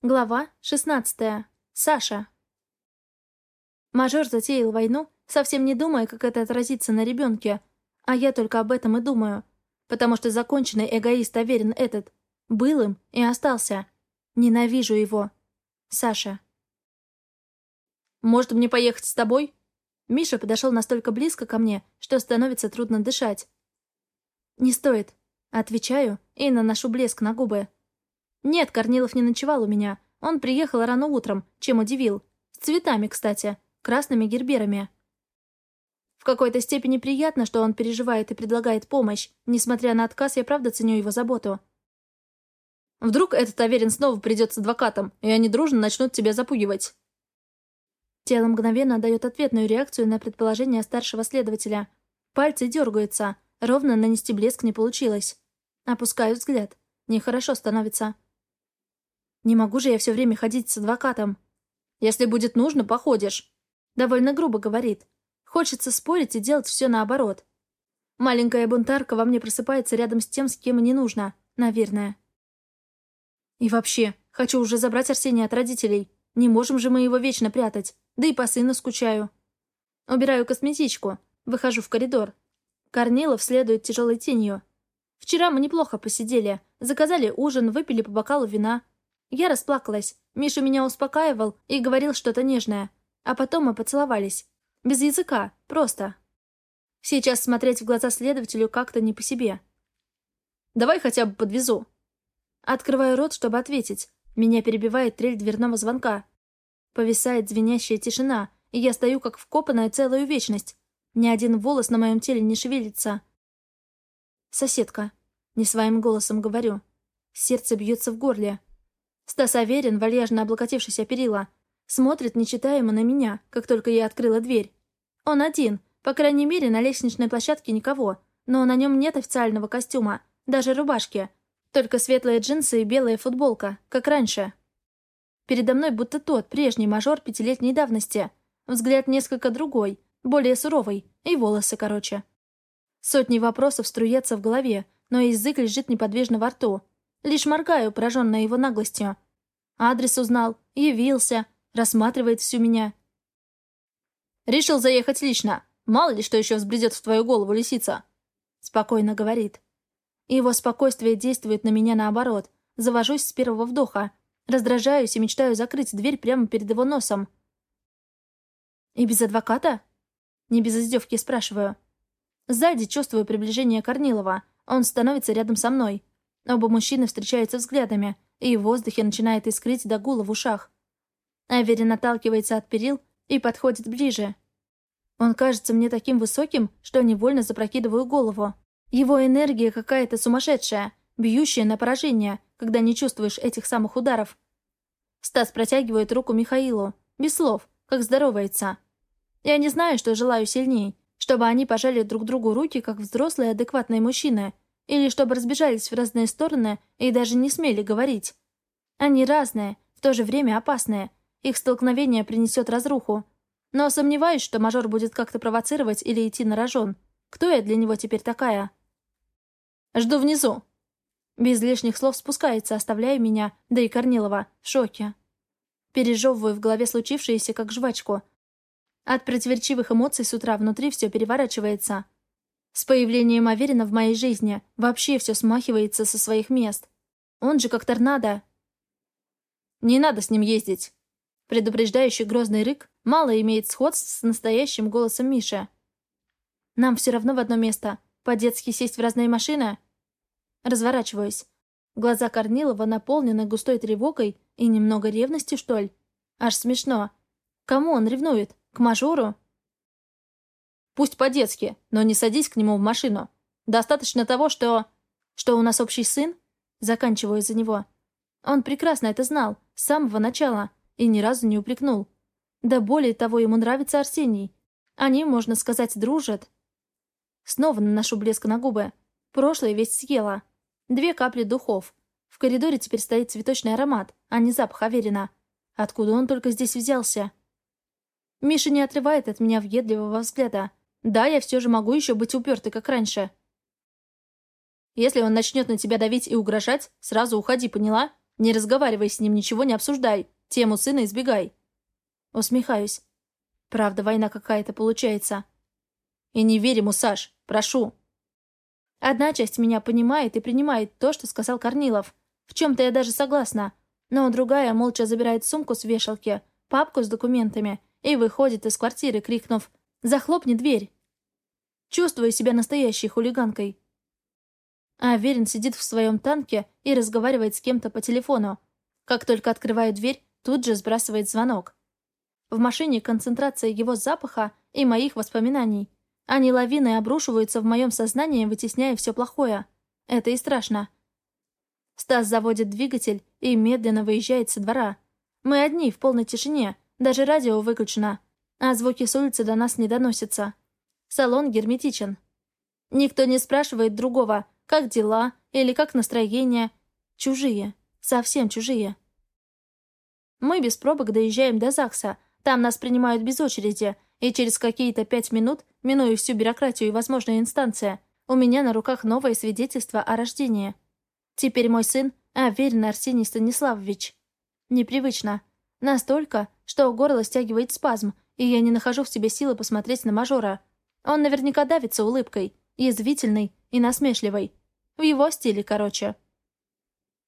Глава 16. Саша. Мажор затеял войну, совсем не думая, как это отразится на ребенке. А я только об этом и думаю. Потому что законченный эгоист уверен этот. Был им и остался. Ненавижу его. Саша. «Может, мне поехать с тобой?» Миша подошел настолько близко ко мне, что становится трудно дышать. «Не стоит». Отвечаю и наношу блеск на губы. Нет, Корнилов не ночевал у меня. Он приехал рано утром, чем удивил. С цветами, кстати. Красными герберами. В какой-то степени приятно, что он переживает и предлагает помощь. Несмотря на отказ, я правда ценю его заботу. Вдруг этот Аверин снова придет с адвокатом, и они дружно начнут тебя запугивать. Тело мгновенно дает ответную реакцию на предположение старшего следователя. Пальцы дергаются. Ровно нанести блеск не получилось. Опускаю взгляд. Нехорошо становится. Не могу же я все время ходить с адвокатом. Если будет нужно, походишь. Довольно грубо говорит. Хочется спорить и делать все наоборот. Маленькая бунтарка во мне просыпается рядом с тем, с кем и не нужно. Наверное. И вообще, хочу уже забрать Арсения от родителей. Не можем же мы его вечно прятать. Да и по сыну скучаю. Убираю косметичку. Выхожу в коридор. Корнилов следует тяжелой тенью. Вчера мы неплохо посидели. Заказали ужин, выпили по бокалу вина. Я расплакалась. Миша меня успокаивал и говорил что-то нежное. А потом мы поцеловались. Без языка, просто. Сейчас смотреть в глаза следователю как-то не по себе. «Давай хотя бы подвезу». Открываю рот, чтобы ответить. Меня перебивает трель дверного звонка. Повисает звенящая тишина, и я стою как вкопанная целую вечность. Ни один волос на моем теле не шевелится. «Соседка», — не своим голосом говорю. Сердце бьется в горле. Стас Аверин, вальяжно облокотившись о перила, смотрит нечитаемо на меня, как только я открыла дверь. Он один, по крайней мере, на лестничной площадке никого, но на нем нет официального костюма, даже рубашки, только светлые джинсы и белая футболка, как раньше. Передо мной будто тот, прежний мажор пятилетней давности. Взгляд несколько другой, более суровый, и волосы короче. Сотни вопросов струятся в голове, но язык лежит неподвижно во рту, Лишь моргаю, пораженная его наглостью. Адрес узнал, явился, рассматривает всю меня. «Решил заехать лично. Мало ли, что еще взбредет в твою голову лисица», — спокойно говорит. Его спокойствие действует на меня наоборот. Завожусь с первого вдоха. Раздражаюсь и мечтаю закрыть дверь прямо перед его носом. «И без адвоката?» Не без издевки спрашиваю. Сзади чувствую приближение Корнилова. Он становится рядом со мной. Оба мужчины встречаются взглядами, и в воздухе начинает искрить до гула в ушах. Аверин отталкивается от перил и подходит ближе. Он кажется мне таким высоким, что невольно запрокидываю голову. Его энергия какая-то сумасшедшая, бьющая на поражение, когда не чувствуешь этих самых ударов. Стас протягивает руку Михаилу, без слов, как здоровается. Я не знаю, что желаю сильней, чтобы они пожали друг другу руки, как взрослые адекватные мужчины – или чтобы разбежались в разные стороны и даже не смели говорить. Они разные, в то же время опасные. Их столкновение принесет разруху. Но сомневаюсь, что мажор будет как-то провоцировать или идти на рожон. Кто я для него теперь такая? «Жду внизу». Без лишних слов спускается, оставляя меня, да и Корнилова, в шоке. Пережевываю в голове случившееся, как жвачку. От противоречивых эмоций с утра внутри все переворачивается. С появлением Аверина в моей жизни вообще все смахивается со своих мест. Он же как торнадо. «Не надо с ним ездить!» Предупреждающий грозный рык мало имеет сходств с настоящим голосом Миши. «Нам все равно в одно место. По-детски сесть в разные машины?» Разворачиваюсь. Глаза Корнилова наполнены густой тревогой и немного ревностью, что ли. Аж смешно. Кому он ревнует? К мажору? Пусть по-детски, но не садись к нему в машину. Достаточно того, что... Что у нас общий сын? Заканчиваю за него. Он прекрасно это знал, с самого начала, и ни разу не упрекнул. Да более того, ему нравится Арсений. Они, можно сказать, дружат. Снова наношу блеск на губы. Прошлое весь съела. Две капли духов. В коридоре теперь стоит цветочный аромат, а не запах Аверина. Откуда он только здесь взялся? Миша не отрывает от меня въедливого взгляда. Да, я все же могу еще быть упертой, как раньше. Если он начнет на тебя давить и угрожать, сразу уходи, поняла? Не разговаривай с ним, ничего не обсуждай. Тему сына избегай. Усмехаюсь. Правда, война какая-то получается. И не верь ему, Саш, прошу. Одна часть меня понимает и принимает то, что сказал Корнилов. В чем-то я даже согласна. Но другая молча забирает сумку с вешалки, папку с документами и выходит из квартиры, крикнув «Захлопни дверь!». Чувствую себя настоящей хулиганкой. А Верин сидит в своем танке и разговаривает с кем-то по телефону. Как только открываю дверь, тут же сбрасывает звонок. В машине концентрация его запаха и моих воспоминаний. Они лавиной обрушиваются в моем сознании, вытесняя все плохое. Это и страшно. Стас заводит двигатель и медленно выезжает со двора. Мы одни, в полной тишине, даже радио выключено, а звуки с улицы до нас не доносятся. Салон герметичен. Никто не спрашивает другого, как дела или как настроение. Чужие. Совсем чужие. Мы без пробок доезжаем до ЗАГСа, там нас принимают без очереди, и через какие-то пять минут, минуя всю бюрократию и возможные инстанции, у меня на руках новое свидетельство о рождении. Теперь мой сын Аверин Арсений Станиславович. Непривычно. Настолько, что горло стягивает спазм, и я не нахожу в себе силы посмотреть на мажора. Он наверняка давится улыбкой, язвительной и насмешливой. В его стиле, короче.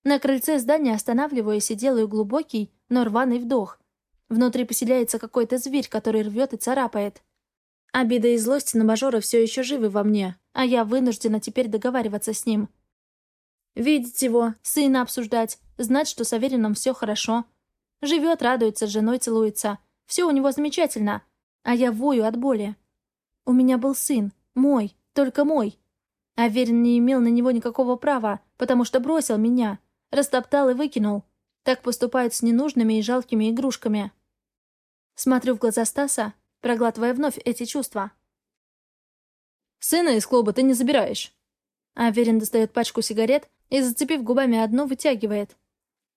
На крыльце здания останавливаюсь и делаю глубокий, но рваный вдох. Внутри поселяется какой-то зверь, который рвет и царапает. Обида и злость на мажора все еще живы во мне, а я вынуждена теперь договариваться с ним. Видеть его, сына обсуждать, знать, что с Аверином все хорошо. Живет, радуется, с женой целуется. Все у него замечательно, а я вою от боли. У меня был сын, мой, только мой. Аверин не имел на него никакого права, потому что бросил меня, растоптал и выкинул. Так поступают с ненужными и жалкими игрушками. Смотрю в глаза Стаса, проглатывая вновь эти чувства. «Сына из клуба ты не забираешь». Аверин достает пачку сигарет и, зацепив губами одну, вытягивает.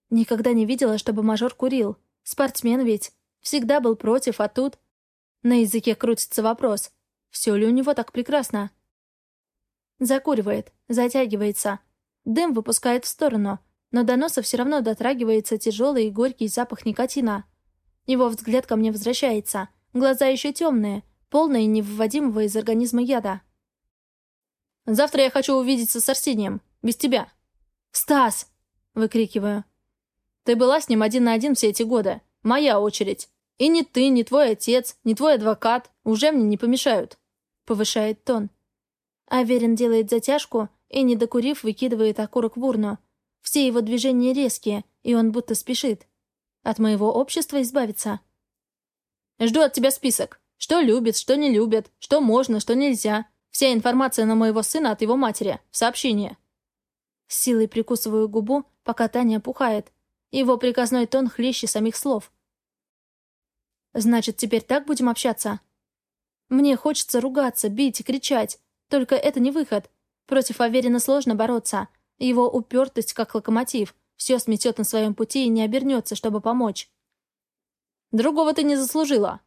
Никогда не видела, чтобы мажор курил. Спортсмен ведь. Всегда был против, а тут... На языке крутится вопрос. Все ли у него так прекрасно? Закуривает, затягивается. Дым выпускает в сторону, но до носа все равно дотрагивается тяжелый и горький запах никотина. Его взгляд ко мне возвращается. Глаза еще темные, полные невыводимого из организма яда. «Завтра я хочу увидеться с Арсением. Без тебя». «Стас!» — выкрикиваю. «Ты была с ним один на один все эти годы. Моя очередь. И ни ты, ни твой отец, ни твой адвокат уже мне не помешают», — повышает тон. Аверин делает затяжку и, не докурив, выкидывает окурок в урну. Все его движения резкие, и он будто спешит. От моего общества избавиться. Жду от тебя список. Что любит, что не любит, что можно, что нельзя. Вся информация на моего сына от его матери. В сообщении. С силой прикусываю губу, пока Таня опухает. Его приказной тон хлеще самих слов. Значит, теперь так будем общаться? Мне хочется ругаться, бить и кричать. Только это не выход. Против Аверина сложно бороться. Его упертость, как локомотив все сметет на своем пути и не обернется, чтобы помочь. «Другого ты не заслужила.